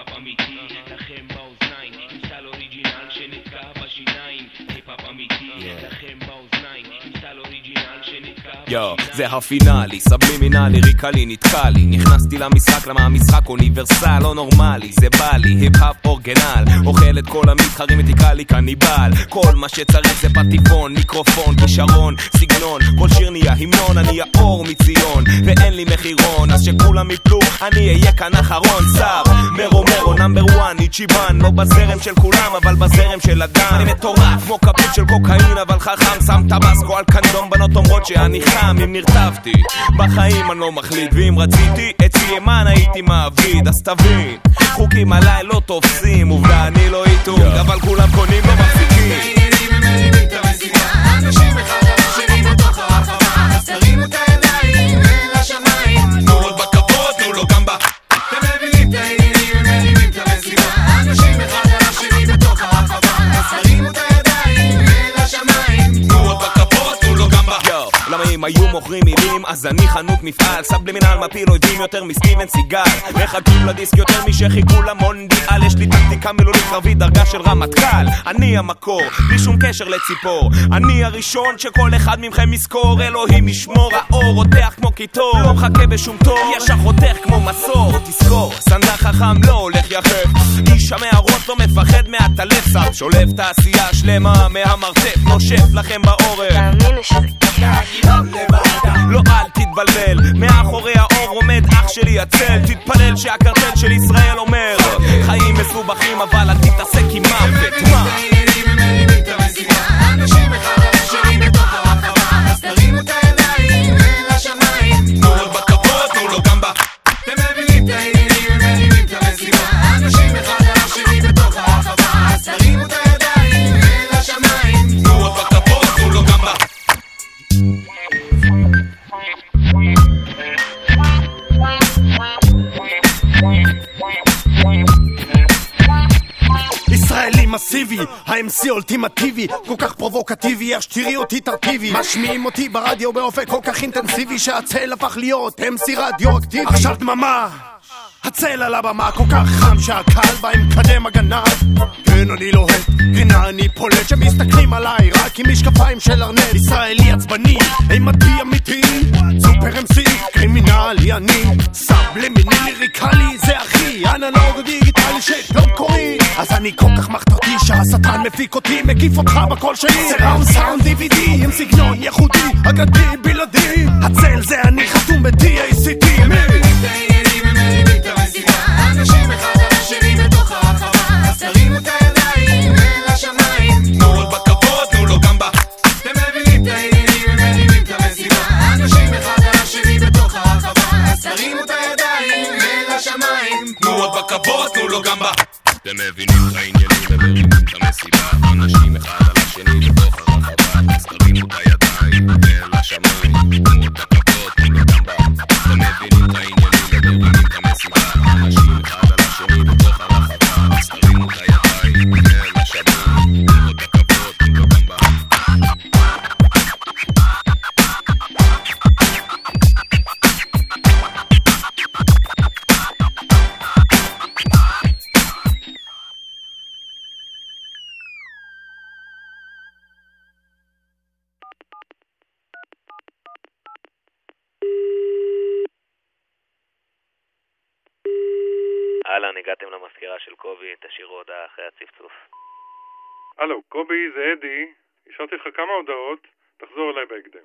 היפ-הופ אמיתי, לכם באוזניים, עם הצל, original שנתקע בשיניים. היפ-הופ אמיתי, לכם באוזניים, עם הצל, original שנתקע בשיניים. זה הפינאלי, סבלימינלי, lyrical, נתקע לי נכנסתי למשחק, למה המשחק universal, לא נורמלי, זה בא לי, היפ-הופ original. אוכל את כל המתחרים ותקרא לי קניבל. כל מה שצריך זה פטיפון, מיקרופון, כישרון, סגנון. כל שיר נהיה המנון, אני האור מציון ואין לי מחירון, אז שכולם יפלו, אני אהיה כאן אחרון שר מרו מרו, נאמבר וואן, איצ'יבן לא בזרם של כולם, אבל בזרם של אדם אני מטורף, כמו כפית של קוקאין, אבל חכם שם טבסקו על קנדום, בנות אומרות שאני חם אם נרטבתי. בחיים אני לא מחליט, ואם רציתי את סיימן הייתי מעביד, אז תבין חוקים עליי לא תופסים, היו מוכרים מילים, אז אני חנות מפעל. סבלימינל מפיל אויבים יותר מסטיבן סיגל. מחכים לדיסק יותר משחיכו למונדיאל יש לי טקטיקה מילולית קרבית דרגה של רמטכ"ל. אני המקור, בלי שום קשר לציפור. אני הראשון שכל אחד מכם יזכור. אלוהים ישמור האור רותח כמו קיטור. לא מחכה בשום תור ישר חותך כמו מסור. תזכור, סנדק חכם לא הולך יחף איש המערות לא מפחד מהטלף סם שולף תעשייה שלמה מהמרתף נושף לכם בעורף. תאמין לי שזה לא אל תתבלבל, מאחורי האור עומד אח שלי הצל. תתפלל שהקרטל של ישראל אומר מסיבי, ה-MC אולטימטיבי, כל כך פרובוקטיבי, יש תראי אותי תרטיבי. משמיעים אותי ברדיו באופן כל כך אינטנסיבי, שהצל הפך להיות MC רדיואקטיבי. עכשיו דממה, הצל על הבמה כל כך חם שהקהל בא עם מקדם הגנה. כן, אני לוהט, הנה אני פולט, שמסתכלים עליי רק עם משקפיים של ארנט. ישראלי עצבני, אימתי אמיתי, סופר MC, קרימינלי אני, סבלימיני ליריקלי, זה אחי, אנלוג דיגיטלי שטוב קורי. אז אני כל כך מחתרתי שהשטן מפיק אותי, מקיף אותך בקול שלי. זה ראונד סאונד DVD עם סגנון ייחודי, אגדי בלעדי. הצל זה אני חתום ב-TACT. תנו עוד בכבוד, תנו לו גם ב... אתם מבינים את העניינים ומרימים את המסיבה. אנשים אחד על השני לתוך אהלן, הגעתם למזכירה של קובי, תשאירו הודעה אחרי הצפצוף. הלו, קובי, זה אדי. השארתי לך כמה הודעות, תחזור אליי בהקדם.